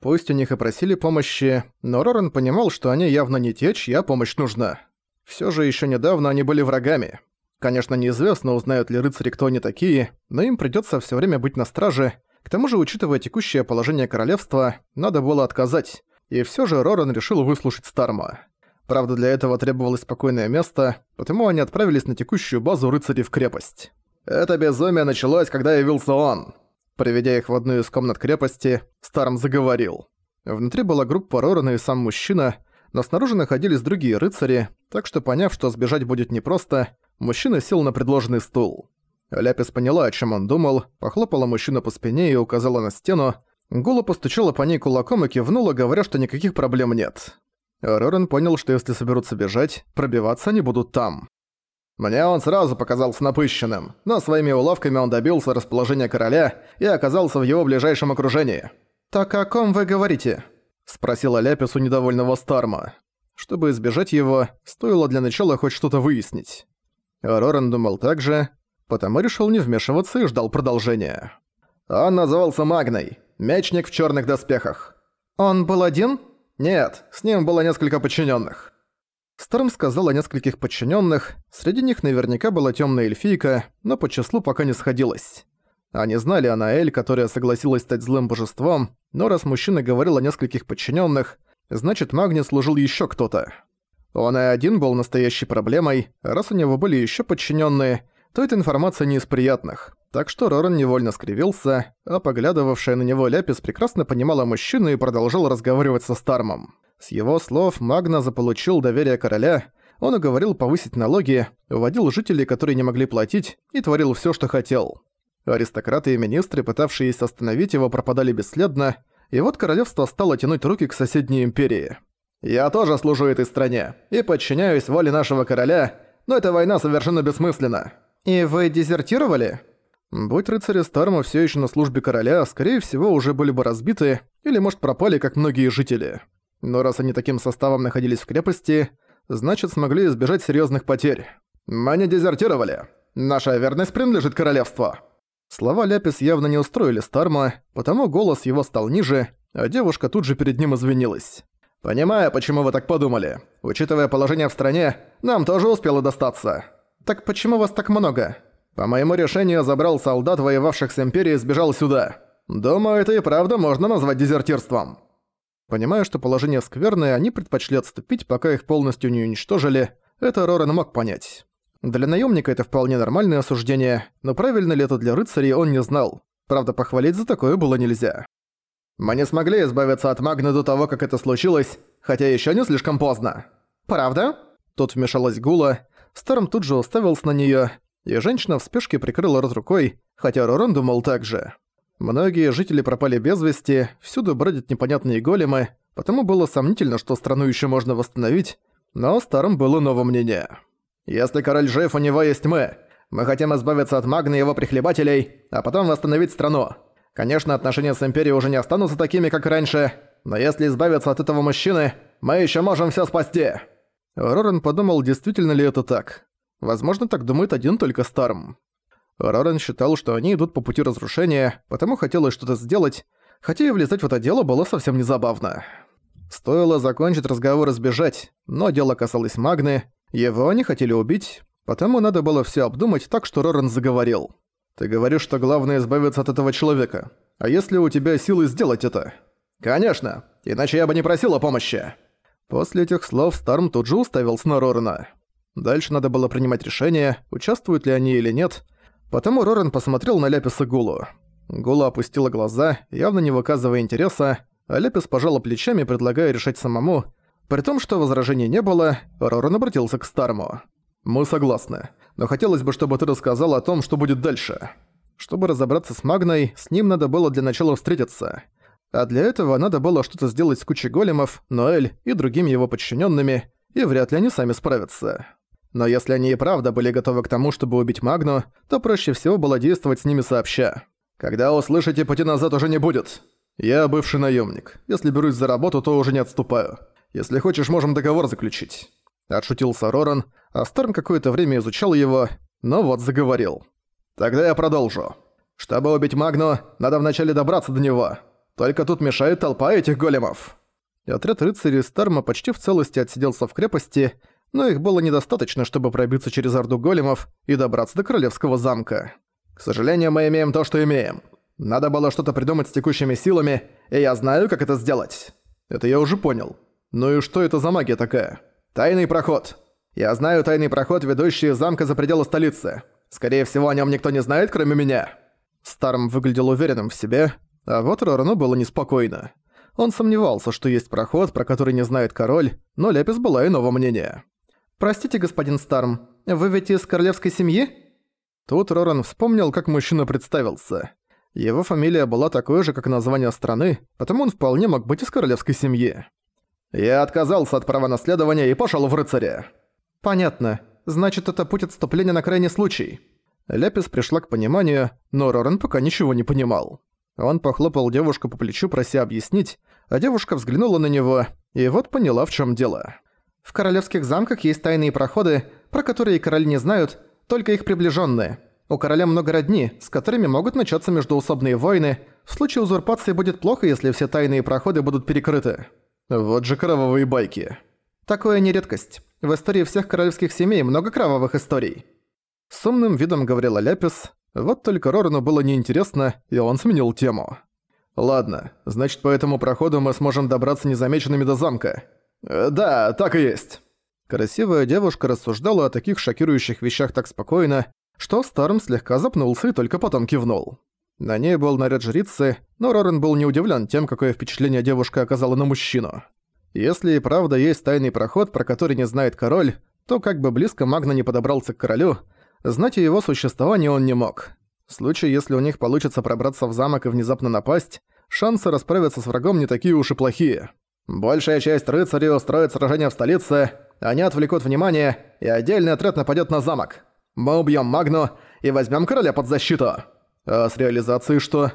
Пусть у них и просили помощи, но Роран понимал, что они явно не те, чья помощь нужна. Всё же ещё недавно они были врагами. Конечно, неизвестно, узнают ли рыцари, кто они такие, но им придётся всё время быть на страже. К тому же, учитывая текущее положение королевства, надо было отказать. И всё же Роран решил выслушать Старма. Правда, для этого требовалось спокойное место, потому они отправились на текущую базу рыцарей в крепость. Это безумие началось, когда явился он. Приведя их в одну из комнат крепости, Старм заговорил. Внутри была группа Рорана и сам мужчина, но снаружи находились другие рыцари, так что поняв, что сбежать будет непросто, мужчина сел на предложенный стул. Ляпис поняла, о чем он думал, похлопала мужчину по спине и указала на стену. Гула постучала по ней кулаком и кивнула, говоря, что никаких проблем нет. Рорен понял, что если соберутся бежать, пробиваться они будут там. Мне он сразу показался напыщенным, но своими уловками он добился расположения короля и оказался в его ближайшем окружении. «Так о ком вы говорите?» – спросила Ляпис у недовольного Старма. Чтобы избежать его, стоило для начала хоть что-то выяснить. Роран думал так же, потому решил не вмешиваться и ждал продолжения. Он назывался Магной, мечник в черных доспехах. «Он был один?» «Нет, с ним было несколько подчиненных. Сторм сказал о нескольких подчиненных, среди них наверняка была темная эльфийка, но по числу пока не сходилась. Они знали о Наэль, которая согласилась стать злым божеством, но раз мужчина говорил о нескольких подчиненных, значит Магни служил еще кто-то. Он и один был настоящей проблемой, раз у него были еще подчиненные, то эта информация не из приятных. Так что Роран невольно скривился, а поглядывавшая на него Ляпис прекрасно понимала мужчину и продолжал разговаривать со Стармом. С его слов Магна заполучил доверие короля, он уговорил повысить налоги, уводил жителей, которые не могли платить, и творил всё, что хотел. Аристократы и министры, пытавшиеся остановить его, пропадали бесследно, и вот королевство стало тянуть руки к соседней империи. «Я тоже служу этой стране, и подчиняюсь воле нашего короля, но эта война совершенно бессмысленна». «И вы дезертировали?» Будь рыцари Старма всё ещё на службе короля, скорее всего, уже были бы разбиты, или, может, пропали, как многие жители. Но раз они таким составом находились в крепости, значит смогли избежать серьезных потерь. «Мы не дезертировали. Наша верность принадлежит королевству». Слова Ляпис явно не устроили Старма, потому голос его стал ниже, а девушка тут же перед ним извинилась. «Понимаю, почему вы так подумали. Учитывая положение в стране, нам тоже успело достаться». «Так почему вас так много?» «По моему решению забрал солдат, воевавших с Империей, и сбежал сюда. Думаю, это и правда можно назвать дезертирством». Понимая, что положение скверное, они предпочли отступить, пока их полностью не уничтожили. Это Роран мог понять. Для наемника это вполне нормальное осуждение, но правильно ли это для рыцарей он не знал. Правда, похвалить за такое было нельзя. «Мы не смогли избавиться от Магны до того, как это случилось, хотя еще не слишком поздно». «Правда?» Тут вмешалась Гула. Старм тут же уставился на нее, и женщина в спешке прикрыла рот рукой, хотя Роран думал так же. Многие жители пропали без вести, всюду бродят непонятные големы, потому было сомнительно, что страну еще можно восстановить, но старым было новое мнение. «Если король жив, у него есть мы. Мы хотим избавиться от Магны и его прихлебателей, а потом восстановить страну. Конечно, отношения с Империей уже не останутся такими, как раньше, но если избавиться от этого мужчины, мы еще можем все спасти». Рорен подумал, действительно ли это так. Возможно, так думает один только Старм. Рорен считал, что они идут по пути разрушения, потому хотелось что-то сделать, хотя и влезать в это дело было совсем не забавно. Стоило закончить разговор и сбежать, но дело касалось Магны, его они хотели убить, потому надо было все обдумать так, что Рорен заговорил. «Ты говоришь, что главное избавиться от этого человека. А если у тебя силы сделать это?» «Конечно, иначе я бы не просил о помощи». После этих слов Старм тут же уставился на Рорена. Дальше надо было принимать решение, участвуют ли они или нет, Потому Рорен посмотрел на Ляписа Гулу. Гула опустила глаза, явно не выказывая интереса, а Ляпис пожала плечами, предлагая решать самому. При том, что возражений не было, Рорен обратился к Старму. «Мы согласны, но хотелось бы, чтобы ты рассказал о том, что будет дальше. Чтобы разобраться с Магной, с ним надо было для начала встретиться. А для этого надо было что-то сделать с кучей големов, Ноэль и другими его подчиненными, и вряд ли они сами справятся». Но если они и правда были готовы к тому, чтобы убить Магну, то проще всего было действовать с ними сообща. Когда услышите, пути назад уже не будет. Я бывший наемник. Если берусь за работу, то уже не отступаю. Если хочешь, можем договор заключить. Отшутился Роран, а Сторм какое-то время изучал его, но вот заговорил. Тогда я продолжу. Чтобы убить Магну, надо вначале добраться до него. Только тут мешает толпа этих големов». И отряд рыцарей Старма почти в целости отсиделся в крепости, но их было недостаточно, чтобы пробиться через орду големов и добраться до королевского замка. К сожалению, мы имеем то, что имеем. Надо было что-то придумать с текущими силами, и я знаю, как это сделать. Это я уже понял. Ну и что это за магия такая? Тайный проход. Я знаю тайный проход, ведущий из замка за пределы столицы. Скорее всего, о нем никто не знает, кроме меня. Старм выглядел уверенным в себе, а вот Рорану было неспокойно. Он сомневался, что есть проход, про который не знает король, но Лепис была иного мнения. «Простите, господин Старм, вы ведь из королевской семьи?» Тут Роран вспомнил, как мужчина представился. Его фамилия была такой же, как название страны, потому он вполне мог быть из королевской семьи. «Я отказался от права наследования и пошел в рыцаря». «Понятно. Значит, это путь отступления на крайний случай». Ляпис пришла к пониманию, но Роран пока ничего не понимал. Он похлопал девушку по плечу, прося объяснить, а девушка взглянула на него, и вот поняла, в чем дело. «В королевских замках есть тайные проходы, про которые короли не знают, только их приближенные. У короля много родни, с которыми могут начаться междуусобные войны. В случае узурпации будет плохо, если все тайные проходы будут перекрыты. Вот же кровавые байки. Такое не редкость. В истории всех королевских семей много кровавых историй. С умным видом говорила Ляпис, вот только Рорану было неинтересно, и он сменил тему. «Ладно, значит, по этому проходу мы сможем добраться незамеченными до замка». Э, «Да, так и есть». Красивая девушка рассуждала о таких шокирующих вещах так спокойно, что Старм слегка запнулся и только потом кивнул. На ней был наряд жрицы, но Рорен был не удивлен тем, какое впечатление девушка оказала на мужчину. Если и правда есть тайный проход, про который не знает король, то как бы близко Магна не подобрался к королю, знать о его существовании он не мог. В случае, если у них получится пробраться в замок и внезапно напасть, шансы расправиться с врагом не такие уж и плохие. Большая часть рыцарей устроит сражение в столице, они отвлекут внимание, и отдельный отряд нападет на замок. Мы убьем Магну и возьмем короля под защиту. А с реализацией что?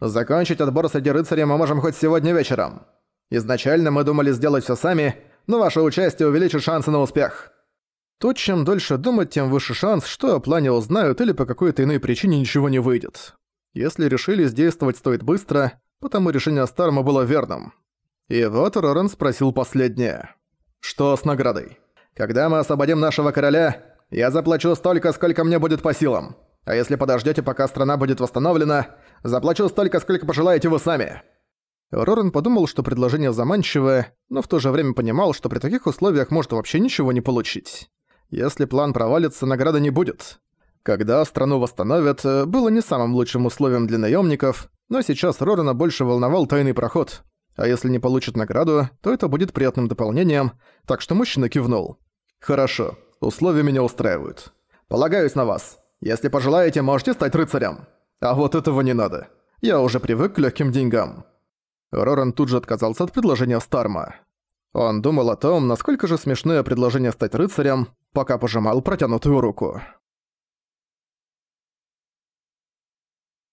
Закончить отбор среди рыцарей мы можем хоть сегодня вечером. Изначально мы думали сделать все сами, но ваше участие увеличит шансы на успех. Тут чем дольше думать, тем выше шанс, что о плане узнают или по какой-то иной причине ничего не выйдет. Если решили действовать стоит быстро, потому решение Старма было верным. И вот Рорен спросил последнее. «Что с наградой? Когда мы освободим нашего короля, я заплачу столько, сколько мне будет по силам. А если подождете, пока страна будет восстановлена, заплачу столько, сколько пожелаете вы сами». Рорен подумал, что предложение заманчивое, но в то же время понимал, что при таких условиях может вообще ничего не получить. Если план провалится, награды не будет. Когда страну восстановят, э, было не самым лучшим условием для наемников, но сейчас Рорена больше волновал тайный проход. А если не получит награду, то это будет приятным дополнением, так что мужчина кивнул. «Хорошо, условия меня устраивают. Полагаюсь на вас. Если пожелаете, можете стать рыцарем. А вот этого не надо. Я уже привык к легким деньгам». Роран тут же отказался от предложения Старма. Он думал о том, насколько же смешное предложение стать рыцарем, пока пожимал протянутую руку.